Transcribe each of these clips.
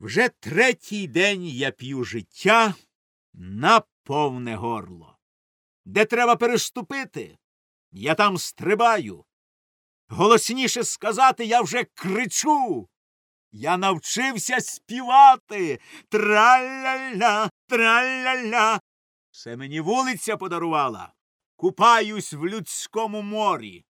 Вже третій день я п'ю життя на повне горло. Де треба переступити, я там стрибаю. Голосніше сказати я вже кричу. Я навчився співати. Траля-ля, траля-ля. Все мені вулиця подарувала. Купаюсь в людському морі,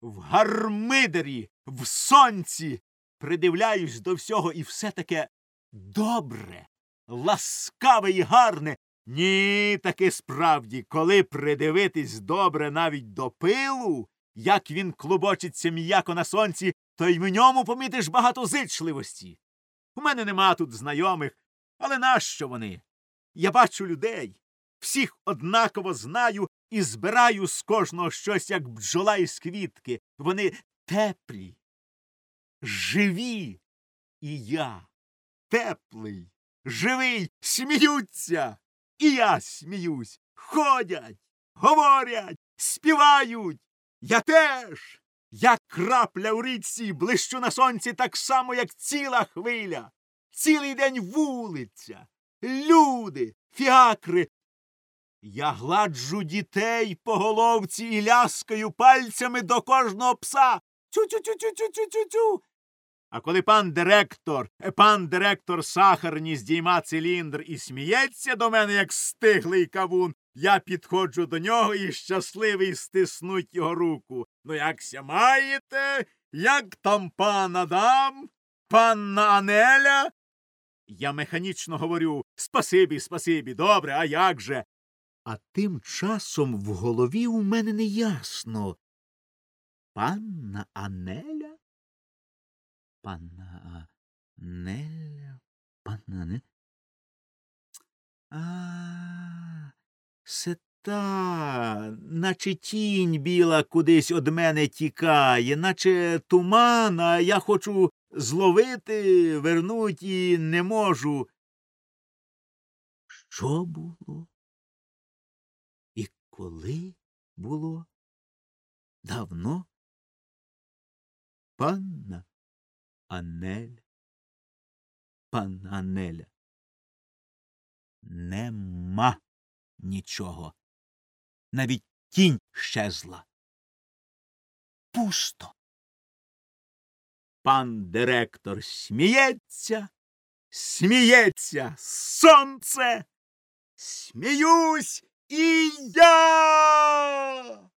в гармидері, в сонці. Придивляюсь до всього і все таке добре, ласкаве і гарне. Ні, таки справді, коли придивитись добре навіть до пилу, як він клубочиться м'яко на сонці, то й в ньому помітиш багато зичливості. У мене нема тут знайомих, але нащо вони? Я бачу людей, всіх однаково знаю і збираю з кожного щось, як бджола із квітки. Вони теплі, живі. І я теплий, живий, сміються. І я сміюсь. Ходять, говорять, співають. Я теж. Я крапля у річці, блищу на сонці так само, як ціла хвиля. Цілий день вулиця, люди, фіакри. Я гладжу дітей по головці і ляскаю пальцями до кожного пса. Цю-цю-цю-цю-цю-цю-цю. А коли пан директор, е, пан директор сахарні здійма циліндр і сміється до мене, як стиглий кавун, я підходжу до нього і щасливий стиснуть його руку. Ну, якся маєте? Як там пан Адам? Панна Анеля? Я механічно говорю спасибі, спасибі, добре, а як же? А тим часом в голові у мене не ясно. Панна Анеля? Панна Анеля? Панна Анеля? А, це та, наче тінь біла кудись од мене тікає, наче туман, а я хочу зловити, вернуть і не можу. Що було? І коли було? Давно? Панна Анеля. Панна Анеля. Нема нічого. Навіть тінь щезла. Пусто. Пан директор сміється, сміється сонце. Сміюсь і я.